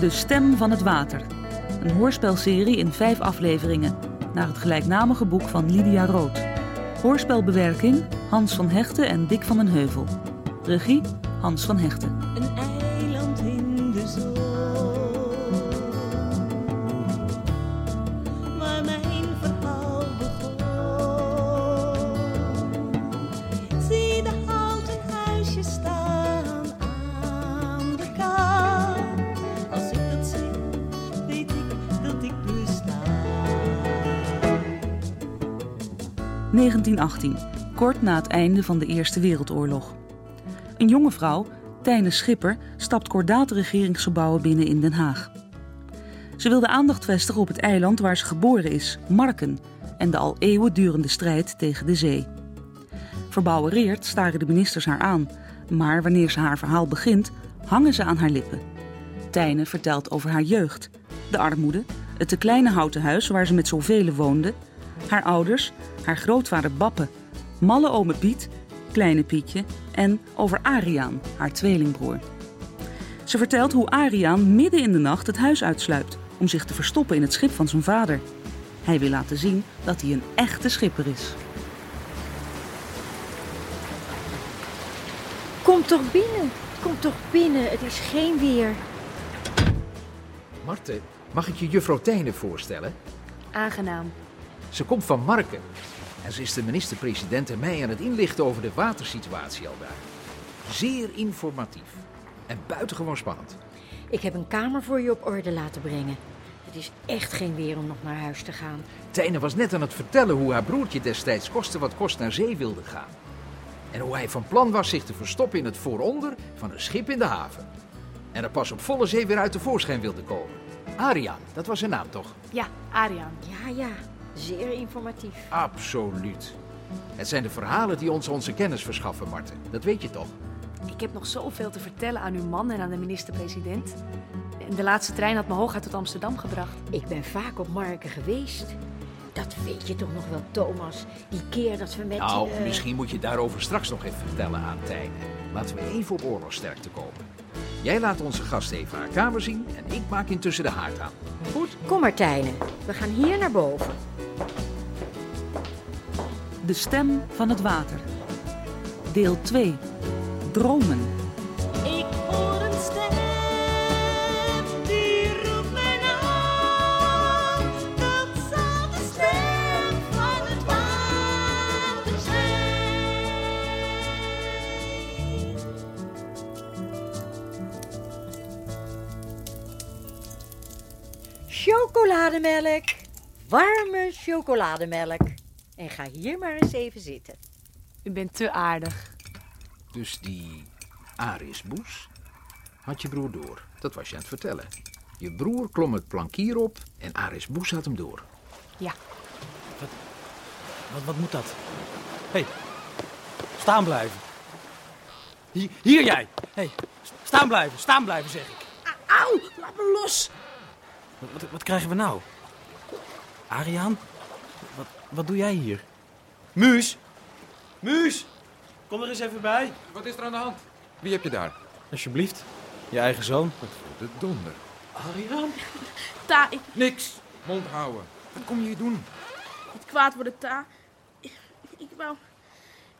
De Stem van het Water. Een hoorspelserie in vijf afleveringen. Naar het gelijknamige boek van Lydia Rood. Hoorspelbewerking Hans van Hechten en Dick van den Heuvel. Regie Hans van Hechten. Een 1918, kort na het einde van de Eerste Wereldoorlog. Een jonge vrouw, Tijne Schipper, stapt kordaat regeringsgebouwen binnen in Den Haag. Ze wil de aandacht vestigen op het eiland waar ze geboren is, Marken, en de al eeuwen durende strijd tegen de zee. Verbouwereerd staren de ministers haar aan, maar wanneer ze haar verhaal begint, hangen ze aan haar lippen. Tijne vertelt over haar jeugd, de armoede, het te kleine houten huis waar ze met zoveel woonde, haar ouders, haar grootvader Bappe, malle ome Piet, kleine Pietje en over Ariaan, haar tweelingbroer. Ze vertelt hoe Ariaan midden in de nacht het huis uitsluipt om zich te verstoppen in het schip van zijn vader. Hij wil laten zien dat hij een echte schipper is. Kom toch binnen. Kom toch binnen. Het is geen weer. Marten, mag ik je juffrouw Tijne voorstellen? Aangenaam. Ze komt van Marken. En ze is de minister-president en mij aan het inlichten over de watersituatie al daar. Zeer informatief. En buitengewoon spannend. Ik heb een kamer voor je op orde laten brengen. Het is echt geen weer om nog naar huis te gaan. Tijne was net aan het vertellen hoe haar broertje destijds koste wat kost naar zee wilde gaan. En hoe hij van plan was zich te verstoppen in het vooronder van een schip in de haven. En er pas op volle zee weer uit de voorschijn wilde komen. Ariaan, dat was zijn naam toch? Ja, Ariaan. Ja, ja. Zeer informatief. Absoluut. Het zijn de verhalen die ons onze kennis verschaffen, Marten. Dat weet je toch? Ik heb nog zoveel te vertellen aan uw man en aan de minister-president. En de laatste trein had me hooguit tot Amsterdam gebracht. Ik ben vaak op Marken geweest. Dat weet je toch nog wel, Thomas? Die keer dat we met... Nou, eh, misschien moet je daarover straks nog even vertellen aan Tijne. Laten we even op oorlogsterkte komen. Jij laat onze gast even haar kamer zien en ik maak intussen de haard aan. Goed? Kom maar, Tijne. We gaan hier naar boven. De Stem van het Water. Deel 2. Dromen. Ik hoor een stem die roept mijn naam. Dat zal de stem van het water zijn. Chocolademelk. Warme chocolademelk. En ga hier maar eens even zitten. U bent te aardig. Dus die Aris Boes had je broer door. Dat was je aan het vertellen. Je broer klom het plankier op en Aris Boes had hem door. Ja. Wat, wat moet dat? Hé, hey, staan blijven. Hier, hier jij. Hé, hey, staan blijven, staan blijven zeg ik. Auw, laat me los. Wat, wat, wat krijgen we nou? Ariaan? Wat, doe jij hier? Muus! Muus! Kom er eens even bij. Wat is er aan de hand? Wie heb je daar? Alsjeblieft. Je eigen zoon. Wat voor de donder. Ariaan? Ta, ik Niks. Mond houden. Wat kom je hier doen? niet kwaad worden, Ta. Ik, ik wou...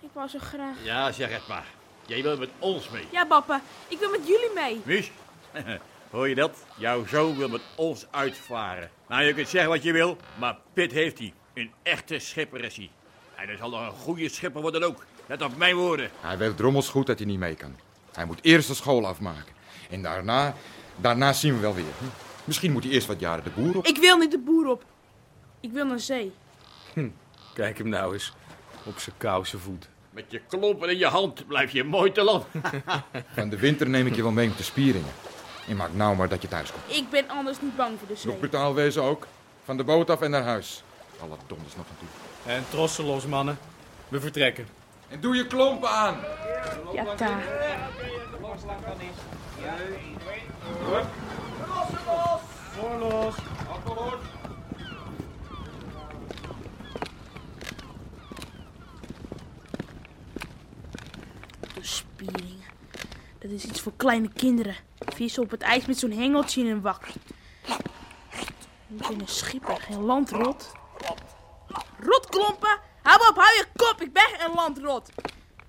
Ik wou zo graag... Ja, zeg het maar. Jij wil met ons mee. Ja, papa. Ik wil met jullie mee. Mies, hoor je dat? Jouw zoon wil met ons uitvaren. Nou, je kunt zeggen wat je wil, maar Pit heeft hij. Een echte schipper is hij. En hij zal nog een goede schipper worden ook. Let op mijn woorden. Hij weet drommels goed dat hij niet mee kan. Hij moet eerst de school afmaken. En daarna, daarna zien we wel weer. Hm? Misschien moet hij eerst wat jaren de boer op. Ik wil niet de boer op. Ik wil naar zee. Kijk hem nou eens. Op zijn kousen voet. Met je klompen in je hand blijf je mooi te land. Van de winter neem ik je wel mee om te spieringen. En maak nou maar dat je thuis komt. Ik ben anders niet bang voor de zee. Nog brutaal wezen ook. Van de boot af en naar huis. Alle donders nog naartoe. En trossen los, mannen. We vertrekken. En doe je klompen aan. Ja, Ta. Voorlos. De spieringen. Dat is iets voor kleine kinderen. vissen op het ijs met zo'n hengeltje in een wak. Ik ben een schipper, geen landrot. Rotklompen! Hou op, hou je kop, ik ben geen landrot.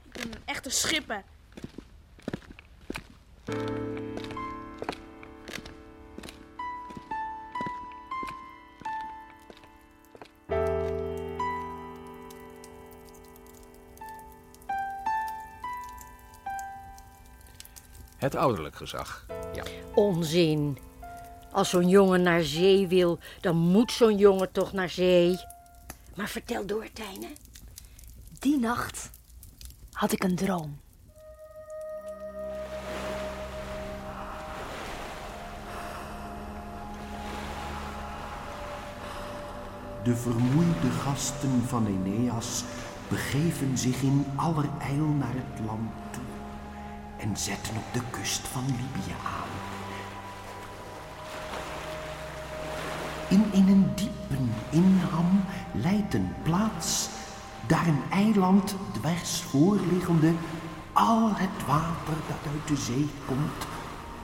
Ik ben een echte schipper. Het ouderlijk gezag. Ja. Onzin. Als zo'n jongen naar zee wil, dan moet zo'n jongen toch naar zee. Maar vertel door, Tijne. Die nacht had ik een droom. De vermoeide gasten van Aeneas begeven zich in allerijl naar het land toe en zetten op de kust van Libië aan. In, een diepe inham leidt een plaats, daar een eiland dwars voorliggende al het water dat uit de zee komt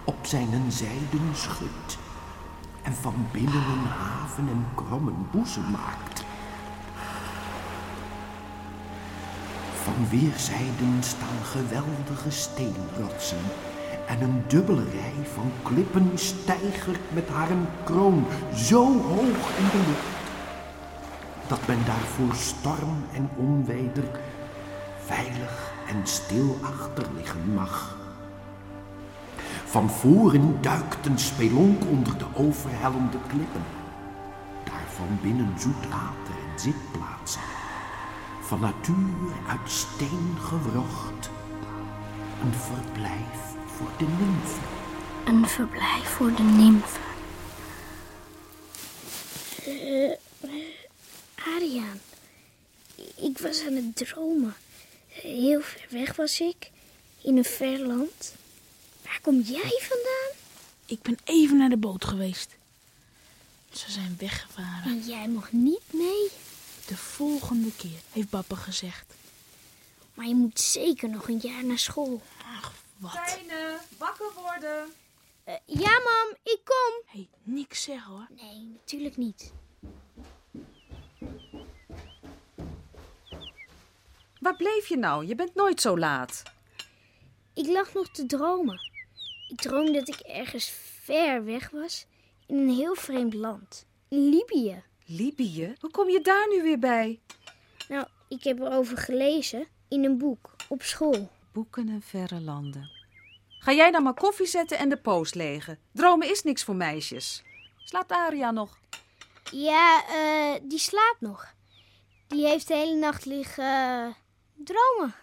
op zijn zijden schudt en van binnen een haven en krommen boezem maakt. Van weerszijden staan geweldige steenrotsen en een dubbele rij van klippen stijgert met haar een kroon zo hoog in de lucht dat men daar voor storm en onweder veilig en stil achter liggen mag. Van voren duikt een spelonk onder de overhellende klippen. Daarvan binnen zoet water en zitplaatsen. Van natuur uit steen gewrocht. Een verblijf voor de. Een verblijf voor de nymfen. Eh, Ariaan, ik was aan het dromen. Heel ver weg was ik, in een ver land. Waar kom jij vandaan? Ik ben even naar de boot geweest. Ze zijn weggevaren. En jij mag niet mee. De volgende keer, heeft papa gezegd. Maar je moet zeker nog een jaar naar school. Ach, wat? Tijne, wakker worden. Eh, ja, mam, ik kom. Hé, hey, niks zeggen hoor. Nee, natuurlijk niet. Waar bleef je nou? Je bent nooit zo laat. Ik lag nog te dromen. Ik droomde dat ik ergens ver weg was in een heel vreemd land. In Libië. Libië? Hoe kom je daar nu weer bij? Nou, ik heb erover gelezen in een boek op school. Boeken en verre landen. Ga jij dan maar koffie zetten en de post legen. Dromen is niks voor meisjes. Slaapt Aria nog? Ja, eh, die slaapt nog. Die heeft de hele nacht liggen eh, dromen.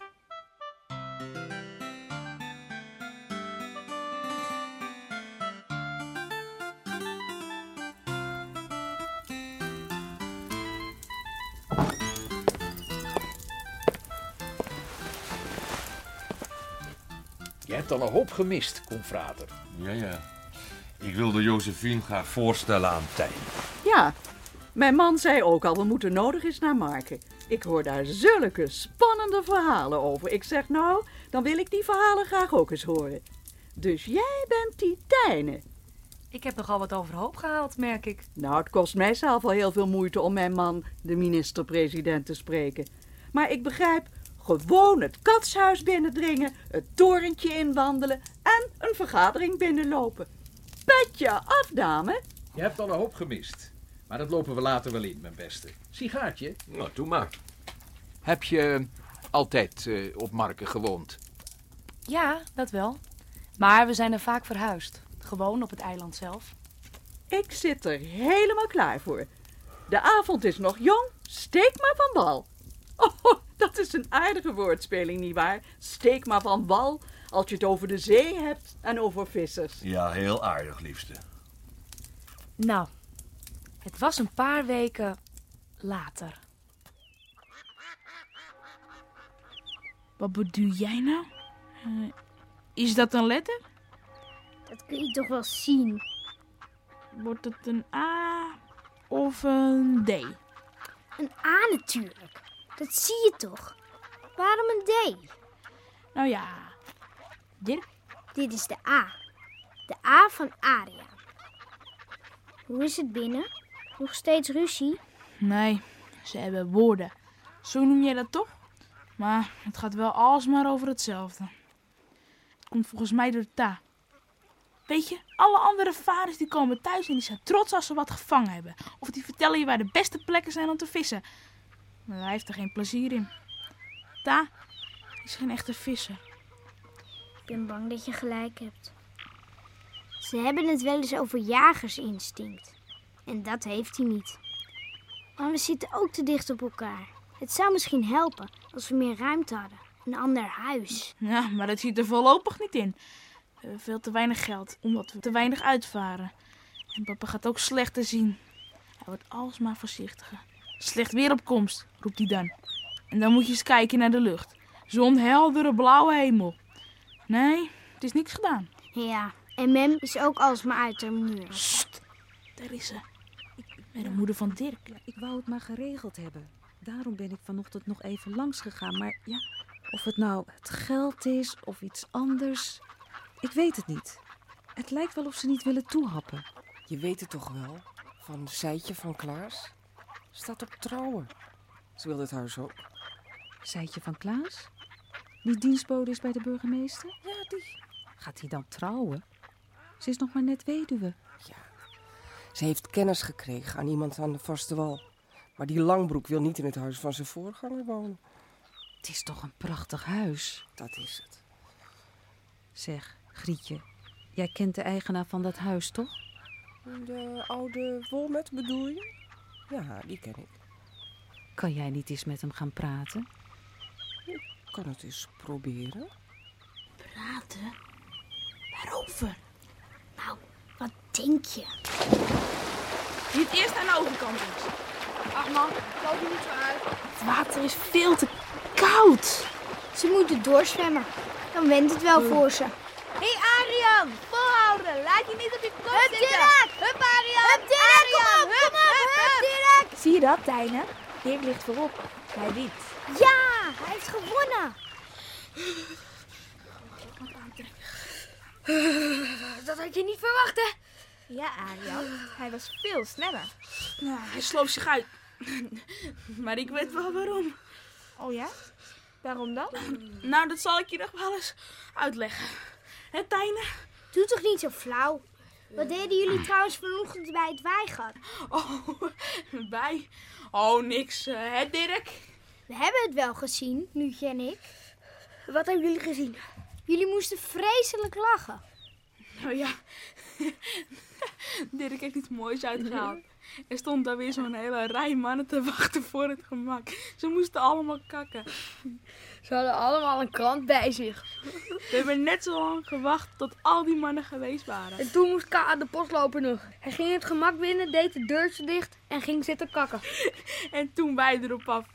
Hebt al een hoop gemist, confrater. Ja, ja. Ik wilde Josephine graag voorstellen aan Tijn. Ja, mijn man zei ook al, we moeten nodig eens naar Marken. Ik hoor daar zulke spannende verhalen over. Ik zeg nou, dan wil ik die verhalen graag ook eens horen. Dus jij bent die Tijne. Ik heb nogal wat overhoop gehaald, merk ik. Nou, het kost mij zelf al heel veel moeite om mijn man, de minister-president, te spreken. Maar ik begrijp, gewoon het katshuis binnendringen, het torentje inwandelen en een vergadering binnenlopen. Petje af, dame. Je hebt al een hoop gemist. Maar dat lopen we later wel in, mijn beste. Sigaartje? Nou, doe maar. Heb je altijd eh, op Marken gewoond? Ja, dat wel. Maar we zijn er vaak verhuisd. Gewoon op het eiland zelf. Ik zit er helemaal klaar voor. De avond is nog jong, steek maar van wal. Oh, dat is een aardige woordspeling, nietwaar? Steek maar van wal als je het over de zee hebt en over vissers. Ja, heel aardig, liefste. Nou, het was een paar weken later. Wat bedoel jij nou? Uh, is dat een letter? Dat kun je toch wel zien. Wordt het een A of een D? Een A natuurlijk. Dat zie je toch? Waarom een D? Nou ja, dit. Dit is de A. De A van Aria. Hoe is het binnen? Nog steeds ruzie? Nee, ze hebben woorden. Zo noem jij dat toch? Maar het gaat wel alsmaar over hetzelfde. Het komt volgens mij door de ta. Weet je, alle andere vaders die komen thuis en die zijn trots als ze wat gevangen hebben. Of die vertellen je waar de beste plekken zijn om te vissen. Maar hij heeft er geen plezier in. Ta is geen echte visser. Ik ben bang dat je gelijk hebt. Ze hebben het wel eens over jagersinstinct. En dat heeft hij niet. Maar we zitten ook te dicht op elkaar. Het zou misschien helpen als we meer ruimte hadden. Een ander huis. Ja, maar dat ziet er voorlopig niet in. We hebben veel te weinig geld, omdat we te weinig uitvaren. En papa gaat ook slecht te zien. Hij wordt alsmaar voorzichtiger. Slecht weer op komst, roept hij dan. En dan moet je eens kijken naar de lucht. Zo'n heldere blauwe hemel. Nee, het is niks gedaan. Ja, en Mem is ook alsmaar uit haar muur. Daar is ze. Bij de moeder van Dirk. Ik wou het maar geregeld hebben. Daarom ben ik vanochtend nog even langs gegaan. Maar ja, of het nou het geld is of iets anders. Ik weet het niet. Het lijkt wel of ze niet willen toehappen. Je weet het toch wel? Van Seitje van Klaas? Staat op trouwen. Ze wil het huis ook. Seitje van Klaas? Die dienstbode is bij de burgemeester? Ja, die. Gaat hij dan trouwen? Ze is nog maar net weduwe. Ze heeft kennis gekregen aan iemand aan de vaste wal. Maar die Langbroek wil niet in het huis van zijn voorganger wonen. Het is toch een prachtig huis? Dat is het. Zeg, Grietje, jij kent de eigenaar van dat huis, toch? De oude Wolmet bedoel je? Ja, die ken ik. Kan jij niet eens met hem gaan praten? Ik kan het eens proberen. Praten? Waarover? Nou, wat denk je? Niet eerst aan de overkant is. Ach man, loop je niet zo uit. Het water is veel te koud. Ze moeten doorzwemmen. Dan went het wel voor ze. Hé hey Arian, volhouden. Laat je niet op je kop Hup, zitten. Dirk! Hup Arian. Hup, Dirk, Arian. kom op, Hup, kom op, hup, hup, hup. Dirk! Zie je dat, Tijne? Dirk ligt voorop. Hij wint. Ja, hij heeft gewonnen. Dat had je niet verwacht, hè? Ja, Arian. Hij was veel sneller. Nou, hij sloof zich uit. maar ik weet wel waarom. Oh ja? Waarom dan? Nou, dat zal ik je nog wel eens uitleggen. Hè, Tijne? Doe toch niet zo flauw. Wat deden jullie trouwens vanochtend bij het weigat? Oh, bij? Oh, niks. eh, hè, Dirk? We hebben het wel gezien, Nuutje en ik. Wat hebben jullie gezien? Jullie moesten vreselijk lachen. Nou ja, Dirk heeft iets moois uitgehaald. Er stond daar weer zo'n hele rij mannen te wachten voor het gemak. Ze moesten allemaal kakken. Ze hadden allemaal een krant bij zich. We hebben net zo lang gewacht tot al die mannen geweest waren. En toen moest Ka aan de post lopen nog. Hij ging het gemak binnen, deed de deurtje dicht en ging zitten kakken. En toen wij erop af.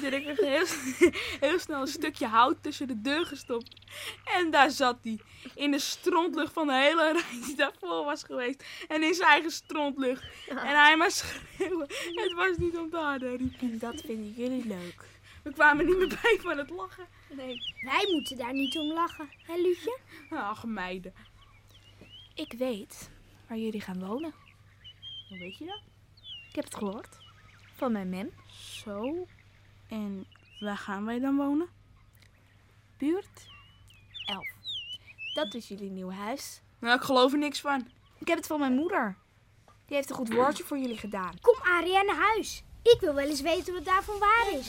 Dirk heeft heel, heel snel een stukje hout tussen de deur gestopt. En daar zat hij. In de strontlucht van de hele rij die daarvoor was geweest. En in zijn eigen strontlucht. En hij maar schreeuwen. Het was niet om te harden. riep hij. En dat vinden jullie leuk. We kwamen niet meer bij van het lachen. Nee. Wij moeten daar niet om lachen, hè Luutje? Ach, meiden. Ik weet waar jullie gaan wonen. Hoe weet je dat? Ik heb het gehoord. Van mijn mem. Zo. En waar gaan wij dan wonen? Buurt 11. Dat is jullie nieuw huis. Nou, ik geloof er niks van. Ik heb het van mijn moeder. Die heeft een goed woordje voor jullie gedaan. Kom Aria naar huis. Ik wil wel eens weten wat daarvan waar is.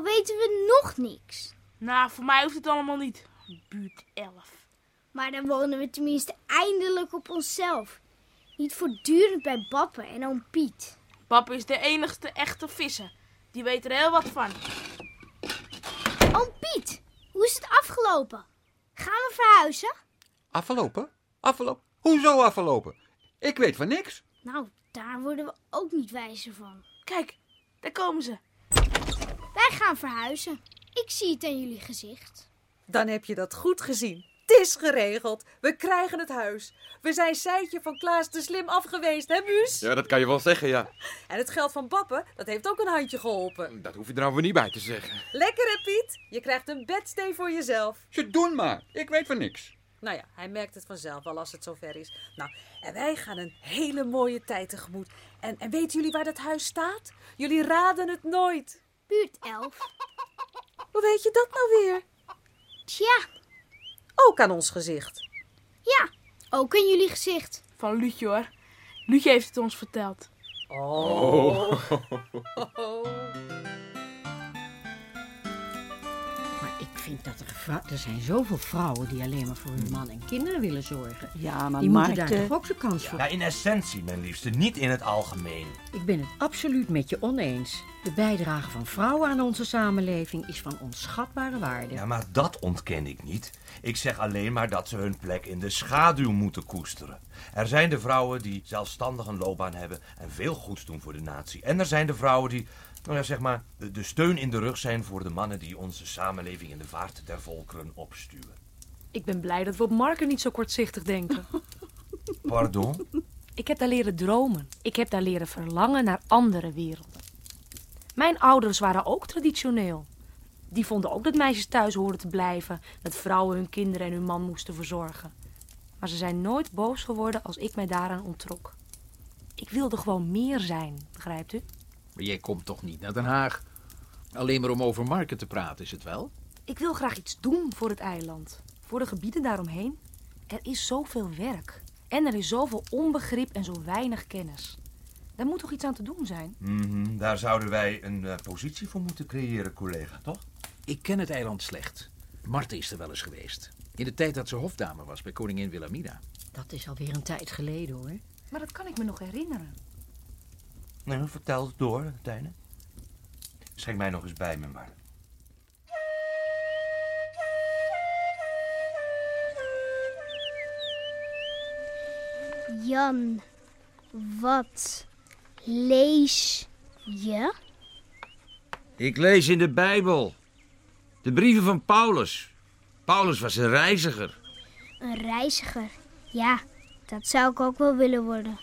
Nou weten we nog niks. Nou, voor mij hoeft het allemaal niet. Buurt 11. Maar dan wonen we tenminste eindelijk op onszelf. Niet voortdurend bij Bappen en oom Piet. Papa is de enigste echte visser. Die weet er heel wat van. Oom Piet, hoe is het afgelopen? Gaan we verhuizen? Afgelopen? Afgelopen? Hoezo afgelopen? Ik weet van niks. Nou, daar worden we ook niet wijzer van. Kijk, daar komen ze. Wij gaan verhuizen. Ik zie het aan jullie gezicht. Dan heb je dat goed gezien. Het is geregeld. We krijgen het huis. We zijn Seitje van Klaas de Slim afgeweest, hè, Muus? Ja, dat kan je wel zeggen, ja. En het geld van Bappen, dat heeft ook een handje geholpen. Dat hoef je er nou weer niet bij te zeggen. Lekker, hè, Piet? Je krijgt een bedstee voor jezelf. Ze doen maar. Ik weet van niks. Nou ja, hij merkt het vanzelf wel als het zover is. Nou, en wij gaan een hele mooie tijd tegemoet. En, en weten jullie waar dat huis staat? Jullie raden het nooit. Buurt 11. Hoe weet je dat nou weer? Tja. Ook aan ons gezicht. Ja, ook in jullie gezicht. Van Luutje hoor. Luutje heeft het ons verteld. Oh. vind dat er, er zijn zoveel vrouwen die alleen maar voor hun man en kinderen willen zorgen. Ja, maar die moeten daar toch ook zijn kans voor. Ja, in essentie, mijn liefste, niet in het algemeen. Ik ben het absoluut met je oneens. De bijdrage van vrouwen aan onze samenleving is van onschatbare waarde. Ja, maar dat ontken ik niet. Ik zeg alleen maar dat ze hun plek in de schaduw moeten koesteren. Er zijn de vrouwen die zelfstandig een loopbaan hebben en veel goeds doen voor de natie. En er zijn de vrouwen die, nou ja, zeg maar, de, de steun in de rug zijn voor de mannen die onze samenleving in de vaart der volkeren opstuwen. Ik ben blij dat we op Marken niet zo kortzichtig denken. Pardon? Ik heb daar leren dromen. Ik heb daar leren verlangen naar andere werelden. Mijn ouders waren ook traditioneel. Die vonden ook dat meisjes thuis hoorden te blijven, dat vrouwen hun kinderen en hun man moesten verzorgen. Maar ze zijn nooit boos geworden als ik mij daaraan onttrok. Ik wilde gewoon meer zijn, begrijpt u? Maar jij komt toch niet naar Den Haag? Alleen maar om over marken te praten, is het wel? Ik wil graag iets doen voor het eiland, voor de gebieden daaromheen. Er is zoveel werk en er is zoveel onbegrip en zo weinig kennis. Daar moet toch iets aan te doen zijn? Mhm, daar zouden wij een eh, positie voor moeten creëren, collega, toch? Ik ken het eiland slecht. Marten is er wel eens geweest. In de tijd dat ze hofdame was bij koningin Wilhelmina. Dat is alweer een tijd geleden hoor. Maar dat kan ik me nog herinneren. Nou, vertel het door, Tijne. Schenk mij nog eens bij me maar. Jan, wat lees je? Ik lees in de Bijbel. De brieven van Paulus. Paulus was een reiziger. Een reiziger. Ja, dat zou ik ook wel willen worden.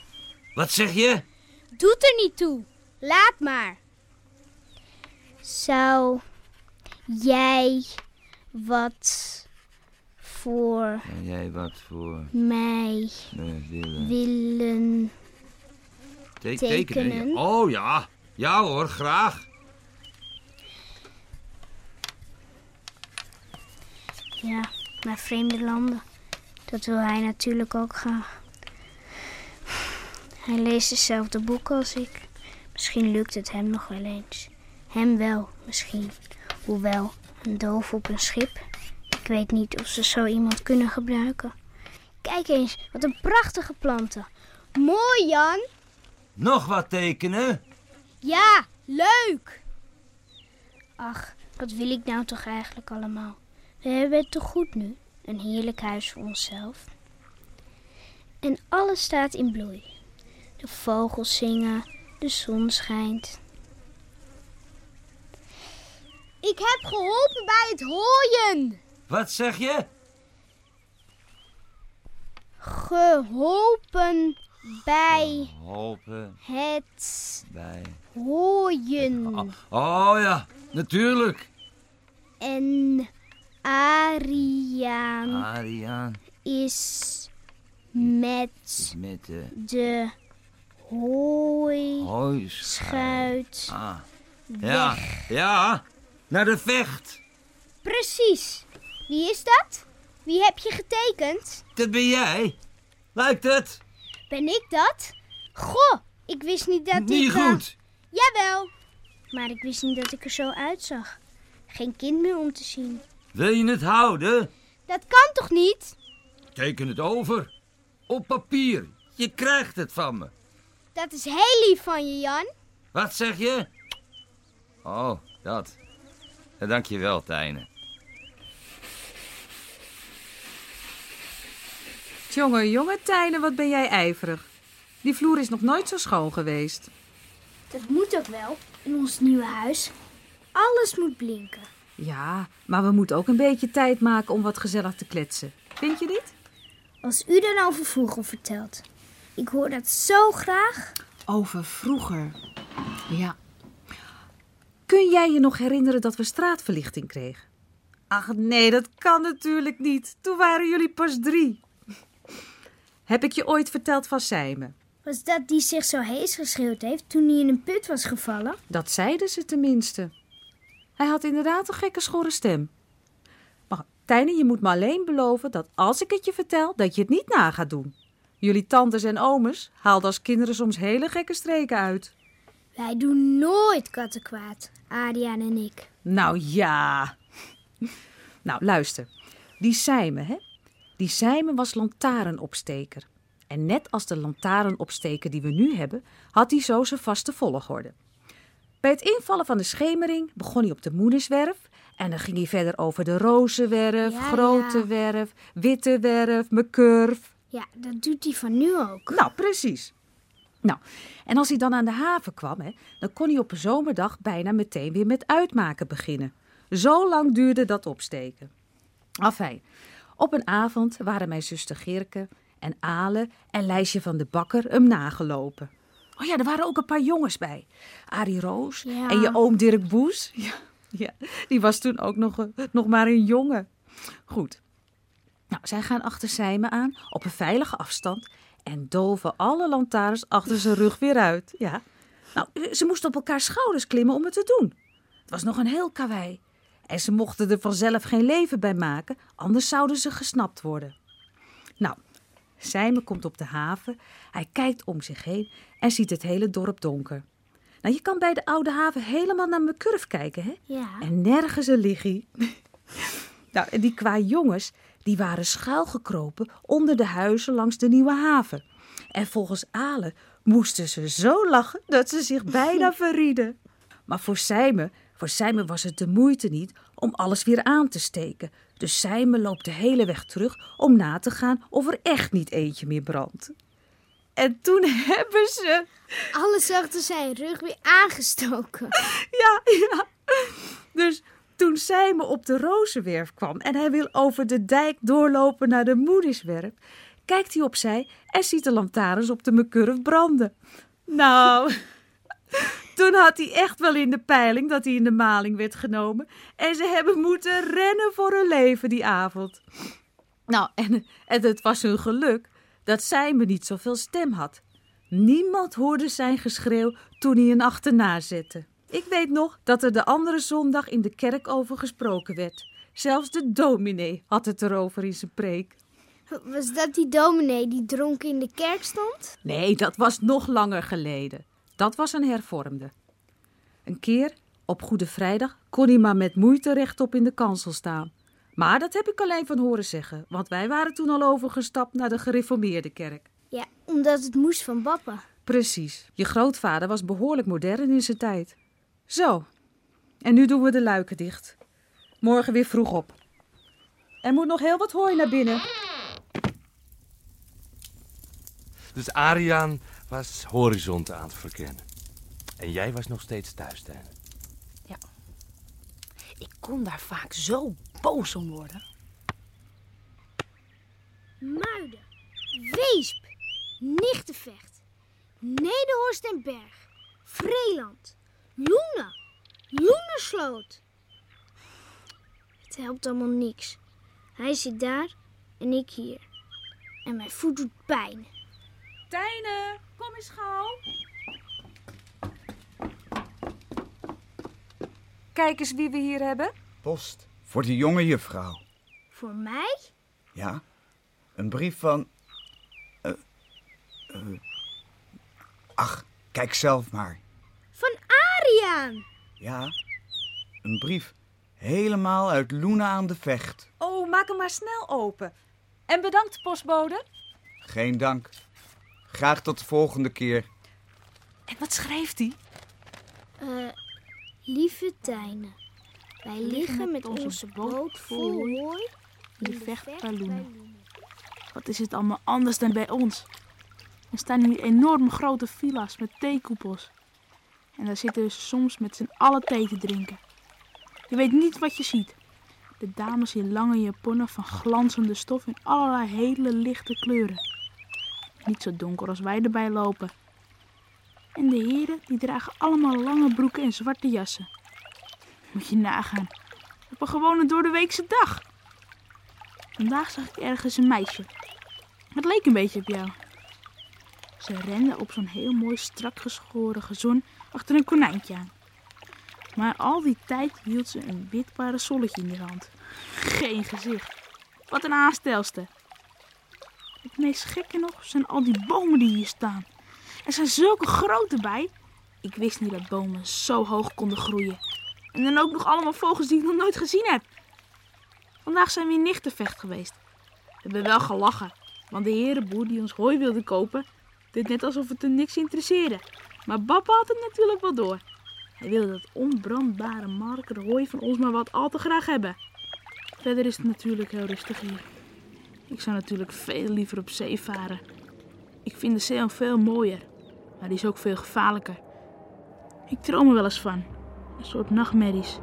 Wat zeg je? Doet er niet toe. Laat maar. Zou jij wat voor En jij wat voor mij willen? willen Te- tekenen? Oh ja. Ja hoor, graag. Ja, naar vreemde landen. Dat wil hij natuurlijk ook graag. Hij leest dezelfde boeken als ik. Misschien lukt het hem nog wel eens. Hem wel, misschien. Hoewel, een doof op een schip. Ik weet niet of ze zo iemand kunnen gebruiken. Kijk eens, wat een prachtige planten. Mooi, Jan. Nog wat tekenen? Ja, leuk. Ach, wat wil ik nou toch eigenlijk allemaal? We hebben het toch goed nu? Een heerlijk huis voor onszelf. En alles staat in bloei. De vogels zingen, de zon schijnt. Ik heb geholpen bij het hooien. Wat zeg je? Geholpen bij het bij... hooien. Oh ja, natuurlijk. En Ariaan Ariaan is met is met de de hooi hooischuit. schuit. Ah. Ja, ja. Naar de vecht. Precies. Wie is dat? Wie heb je getekend? Dat ben jij. Lijkt het? Ben ik dat? Goh, ik wist niet dat Niet ik... eh, goed. Jawel. Maar ik wist niet dat ik er zo uitzag. Geen kind meer om te zien. Wil je het houden? Dat kan toch niet? Teken het over. Op papier. Je krijgt het van me. Dat is heel lief van je, Jan. Wat zeg je? Oh, dat. Ja, dank je wel, Tijne. Jongen, jongen, Tijne, wat ben jij ijverig. Die vloer is nog nooit zo schoon geweest. Dat moet ook wel in ons nieuwe huis. Alles moet blinken. Ja, maar we moeten ook een beetje tijd maken om wat gezellig te kletsen. Vind je niet? Als u dan over vroeger vertelt. Ik hoor dat zo graag. Over vroeger. Ja. Kun jij je nog herinneren dat we straatverlichting kregen? Ach nee, dat kan natuurlijk niet. Toen waren jullie pas drie. Heb ik je ooit verteld van Sijmen? Was dat die zich zo hees geschreeuwd heeft toen hij in een put was gevallen? Dat zeiden ze tenminste. Hij had inderdaad een gekke schorre stem. Maar Tijne, je moet me alleen beloven dat als ik het je vertel, dat je het niet na gaat doen. Jullie tantes en ooms haalden als kinderen soms hele gekke streken uit. Wij doen nooit kattenkwaad, Adriaan en ik. Nou ja. Nou, luister. Die Sijmen, hè? Die Sijmen was lantaarnopsteker. En net als de lantaarnopsteker die we nu hebben, had hij zo zijn vaste volgorde. Bij het invallen van de schemering begon hij op de moederswerf. En dan ging hij verder over de rozenwerf, Ja, grote ja. werf, witte werf, mekurf. Ja, dat doet hij van nu ook. Nou, precies. Nou, en als hij dan aan de haven kwam, hè, dan kon hij op een zomerdag bijna meteen weer met uitmaken beginnen. Zo lang duurde dat opsteken. Afijn, op een avond waren mijn zuster Gerke en Ale en Lijsje van de Bakker hem nagelopen. Oh ja, er waren ook een paar jongens bij. Arie Roos Ja. en je oom Dirk Boes. Ja, ja, die was toen ook nog, een- nog maar een jongen. Goed. Nou, zij gaan achter Sijmen aan op een veilige afstand en doven alle lantaarns achter zijn rug weer uit. Ja. Nou, ze moesten op elkaar schouders klimmen om het te doen. Het was nog een heel karwei. En ze mochten er vanzelf geen leven bij maken, anders zouden ze gesnapt worden. Nou, Sijmen komt op de haven. Hij kijkt om zich heen en ziet het hele dorp donker. Nou, je kan bij de oude haven helemaal naar mijn kurf kijken, hè? Ja. En nergens een liggie. nou, en die qua jongens, die waren schuilgekropen onder de huizen langs de nieuwe haven. En volgens Ale moesten ze zo lachen dat ze zich bijna verrieden. Maar voor Sijmen, voor Sijmen was het de moeite niet om alles weer aan te steken. Dus Sijmen loopt de hele weg terug om na te gaan of er echt niet eentje meer brandt. En toen hebben ze... Alles achter zijn rug weer aangestoken. Ja, ja. Dus toen Sijmen op de rozenwerf kwam en hij wil over de dijk doorlopen naar de moederswerf, kijkt hij opzij en ziet de lantaarns op de mekurf branden. Nou, toen had hij echt wel in de peiling dat hij in de maling werd genomen en ze hebben moeten rennen voor hun leven die avond. Nou, en, en het was hun geluk dat Sijmen niet zoveel stem had. Niemand hoorde zijn geschreeuw toen hij een achterna zette. Ik weet nog dat er de andere zondag in de kerk over gesproken werd. Zelfs de dominee had het erover in zijn preek. Was dat die dominee die dronken in de kerk stond? Nee, dat was nog langer geleden. Dat was een hervormde. Een keer, op Goede Vrijdag, kon hij maar met moeite rechtop in de kansel staan. Maar dat heb ik alleen van horen zeggen, want wij waren toen al overgestapt naar de gereformeerde kerk. Ja, omdat het moest van papa. Precies. Je grootvader was behoorlijk modern in zijn tijd. Zo. En nu doen we de luiken dicht. Morgen weer vroeg op. Er moet nog heel wat hooi naar binnen. Dus Ariaan was horizonten aan het verkennen. En jij was nog steeds thuis, Tijn. Ik kon daar vaak zo boos om worden. Muiden, Weesp, Nichtenvecht, Nederhorst en Berg, Vreeland, Loenen, Loenersloot. Het helpt allemaal niks. Hij zit daar en ik hier. En mijn voet doet pijn. Tijne, kom eens gauw. Kijk eens wie we hier hebben. Post voor die jonge juffrouw. Voor mij? Ja, een brief van. eh, eh, ach, kijk zelf maar. Ja, een brief helemaal uit Loenen aan de Vecht. Oh, maak hem maar snel open. En bedankt, postbode. Geen dank. Graag tot de volgende keer. En wat schrijft hij? Eh, lieve Tijne, wij liggen met onze boot vol hooi in de vecht bij Loenen. Wat is het allemaal anders dan bij ons? Er staan hier enorme grote villa's met theekoepels. En daar zitten ze soms met z'n allen thee te drinken. Je weet niet wat je ziet. De dames in lange japonnen van glanzende stof in allerlei hele lichte kleuren. Niet zo donker als wij erbij lopen. En de heren die dragen allemaal lange broeken en zwarte jassen. Moet je nagaan. Op een gewone doordeweekse dag. Vandaag zag ik ergens een meisje. Het leek een beetje op jou. Ze rende op zo'n heel mooi strak geschoren gezon achter een konijntje aan. Maar al die tijd hield ze een wit parasolletje in de hand. Geen gezicht. Wat een aanstelste. Het meest gekke nog zijn al die bomen die hier staan. Er zijn zulke grote bij. Ik wist niet dat bomen zo hoog konden groeien. En dan ook nog allemaal vogels die ik nog nooit gezien heb. Vandaag zijn we in Nichtenvecht geweest. We hebben wel gelachen, want de herenboer die ons hooi wilde kopen, deed net alsof het hem niks interesseerde. Maar Papa had het natuurlijk wel door. Hij wilde dat onbrandbare marker hooi van ons maar wat al te graag hebben. Verder is het natuurlijk heel rustig hier. Ik zou natuurlijk veel liever op zee varen. Ik vind de zee al veel mooier, maar die is ook veel gevaarlijker. Ik droom er wel eens van. Een soort nachtmerries.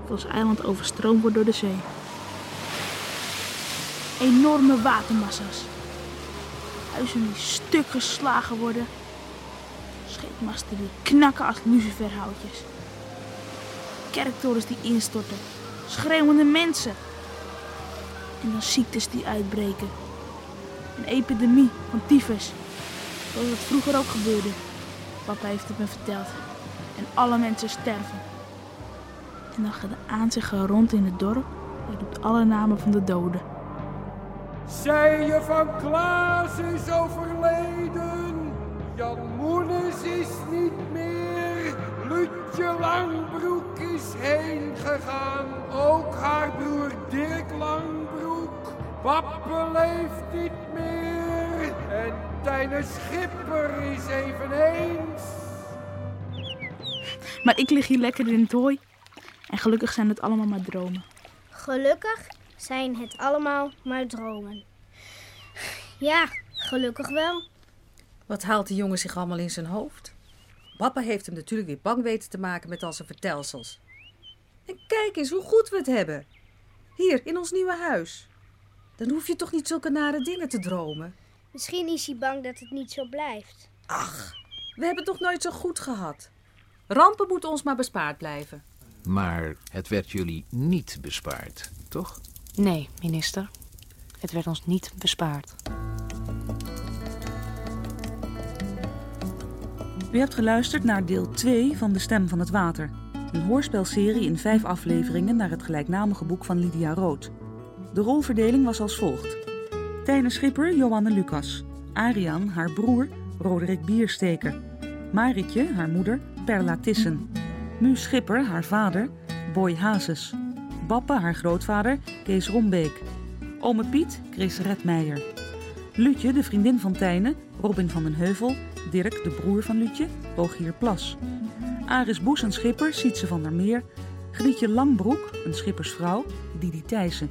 Dat ons eiland overstroomd wordt door de zee. Enorme watermassa's. Huizen die stuk geslagen worden. Scheepmasten die knakken als luciferhoutjes. Kerktorens die instorten. Schreeuwende mensen. En dan ziektes die uitbreken. Een epidemie van tyfus. Zoals het vroeger ook gebeurde. Papa heeft het me verteld. En alle mensen sterven. En dan de aanzegger rond in het dorp. Hij roept alle namen van de doden. Zij van Klaas is overleden. Langbroek is heen gegaan. Ook haar broer Dirk Langbroek. Pappe leeft niet meer. En Tijne Schipper is eveneens. Maar ik lig hier lekker in het hooi. En gelukkig zijn het allemaal maar dromen. Gelukkig zijn het allemaal maar dromen. Ja, gelukkig wel. Wat haalt die jongen zich allemaal in zijn hoofd? Papa heeft hem natuurlijk weer bang weten te maken met al zijn vertelsels. En kijk eens hoe goed we het hebben. Hier, in ons nieuwe huis. Dan hoef je toch niet zulke nare dingen te dromen. Misschien is hij bang dat het niet zo blijft. Ach, we hebben het toch nooit zo goed gehad. Rampen moeten ons maar bespaard blijven. Maar het werd jullie niet bespaard, toch? Nee, minister. Het werd ons niet bespaard. U hebt geluisterd naar deel 2 van De Stem van het Water. Een hoorspelserie in vijf afleveringen naar het gelijknamige boek van Lydia Rood. De rolverdeling was als volgt. Tijne Schipper, Johanne Lucas. Ariaan, haar broer, Roderick Biersteker. Maritje, haar moeder, Perla Tissen. Mu Schipper, haar vader, Boy Hazes. Bappe, haar grootvader, Kees Rombeek. Ome Piet, Chris Redmeijer. Lutje, de vriendin van Tijne, Robin van den Heuvel. Dirk, de broer van Lutje, Rogier Plas. Aris Boes, een schipper, Sietse van der Meer. Grietje Langbroek, een schippersvrouw, Didi Thijssen.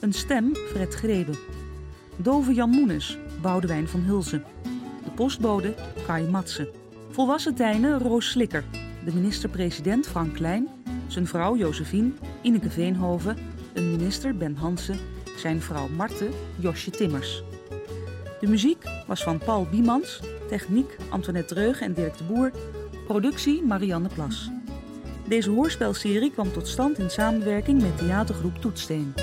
Een stem, Fred Grebe. Dove Jan Moenes, Boudewijn van Hulzen. De postbode, Kai Matsen. Volwassen Tijne, Roos Slikker. De minister-president Frank Klein. Zijn vrouw Josephine, Ineke Veenhoven. Een minister, Ben Hansen. Zijn vrouw Marte, Josje Timmers. De muziek was van Paul Biemans. Techniek Antoinette Dreug en Dirk de Boer. Productie Marianne Plas. Deze hoorspelserie kwam tot stand in samenwerking met theatergroep Toetsteen.